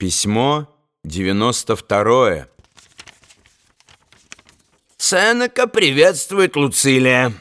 Письмо 92 Сенека приветствует Луцилия.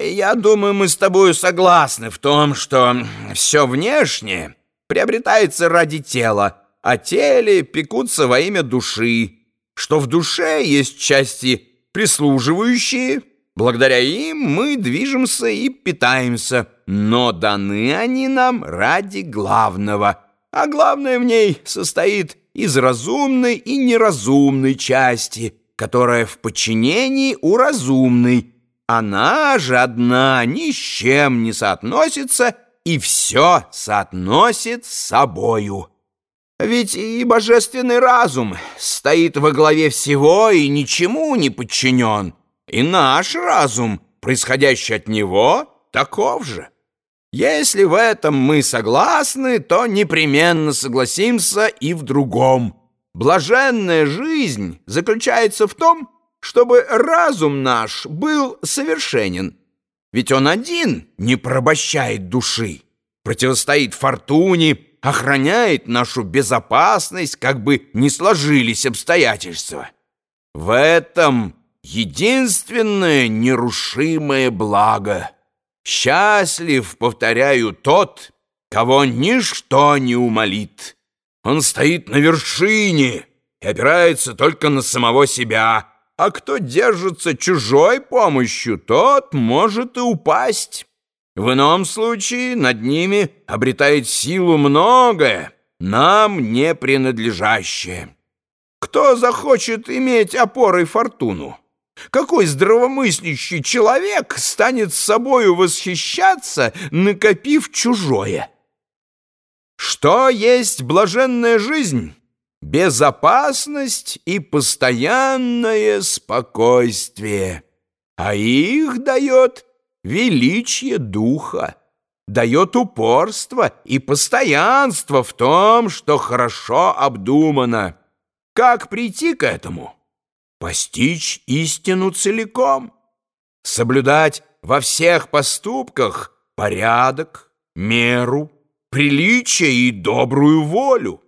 Я думаю, мы с тобою согласны в том, что все внешнее приобретается ради тела, а теле пекутся во имя души, что в душе есть части прислуживающие, благодаря им мы движемся и питаемся, но даны они нам ради главного — а главное в ней состоит из разумной и неразумной части, которая в подчинении у разумной. Она же одна ни с чем не соотносится и все соотносит с собою. Ведь и божественный разум стоит во главе всего и ничему не подчинен, и наш разум, происходящий от него, таков же. Если в этом мы согласны, то непременно согласимся и в другом. Блаженная жизнь заключается в том, чтобы разум наш был совершенен. Ведь он один не порабощает души, противостоит фортуне, охраняет нашу безопасность, как бы не сложились обстоятельства. В этом единственное нерушимое благо — Счастлив, повторяю, тот, кого ничто не умолит. Он стоит на вершине и опирается только на самого себя, а кто держится чужой помощью, тот может и упасть. В ином случае над ними обретает силу многое, нам не принадлежащее. Кто захочет иметь опорой фортуну? Какой здравомыслящий человек станет собою восхищаться, накопив чужое? Что есть блаженная жизнь? Безопасность и постоянное спокойствие. А их дает величие духа, дает упорство и постоянство в том, что хорошо обдумано. Как прийти к этому? Постичь истину целиком, соблюдать во всех поступках порядок, меру, приличие и добрую волю,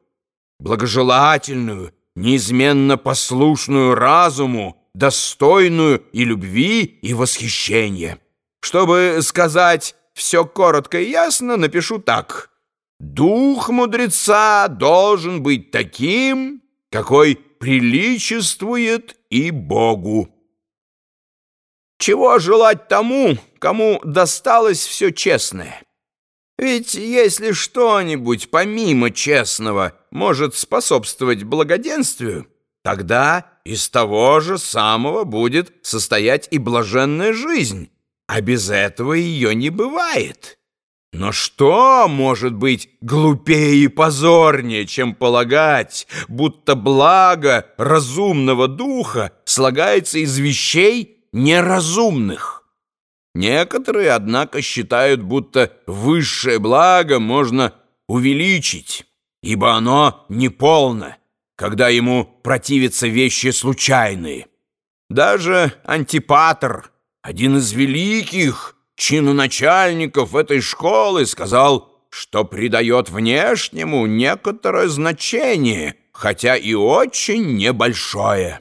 благожелательную, неизменно послушную разуму, достойную и любви, и восхищения. Чтобы сказать все коротко и ясно, напишу так. Дух мудреца должен быть таким, какой приличествует и Богу. Чего желать тому, кому досталось все честное? Ведь если что-нибудь помимо честного может способствовать благоденствию, тогда из того же самого будет состоять и блаженная жизнь, а без этого ее не бывает». Но что может быть глупее и позорнее, чем полагать, будто благо разумного духа слагается из вещей неразумных? Некоторые, однако, считают, будто высшее благо можно увеличить, ибо оно неполно, когда ему противятся вещи случайные. Даже Антипатр, один из великих, чиноначальников этой школы сказал, что придает внешнему некоторое значение, хотя и очень небольшое.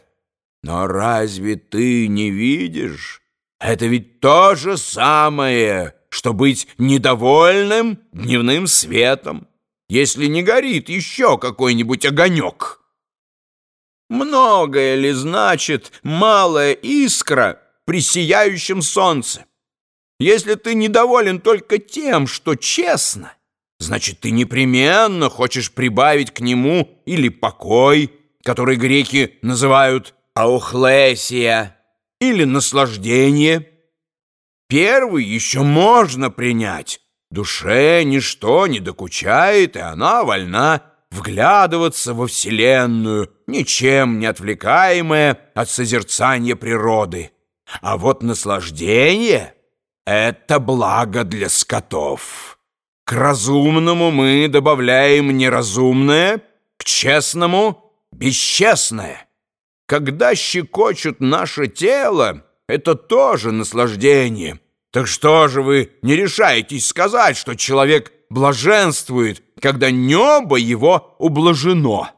Но разве ты не видишь? Это ведь то же самое, что быть недовольным дневным светом, если не горит еще какой-нибудь огонек. Многое ли значит малая искра при сияющем солнце? Если ты недоволен только тем, что честно, значит, ты непременно хочешь прибавить к нему или покой, который греки называют аухлесия, или наслаждение. Первый еще можно принять. Душе ничто не докучает, и она вольна вглядываться во Вселенную, ничем не отвлекаемая от созерцания природы. А вот наслаждение — это благо для скотов. К разумному мы добавляем неразумное, к честному — бесчестное. Когда щекочут наше тело, это тоже наслаждение. Так что же вы не решаетесь сказать, что человек блаженствует, когда небо его ублажено.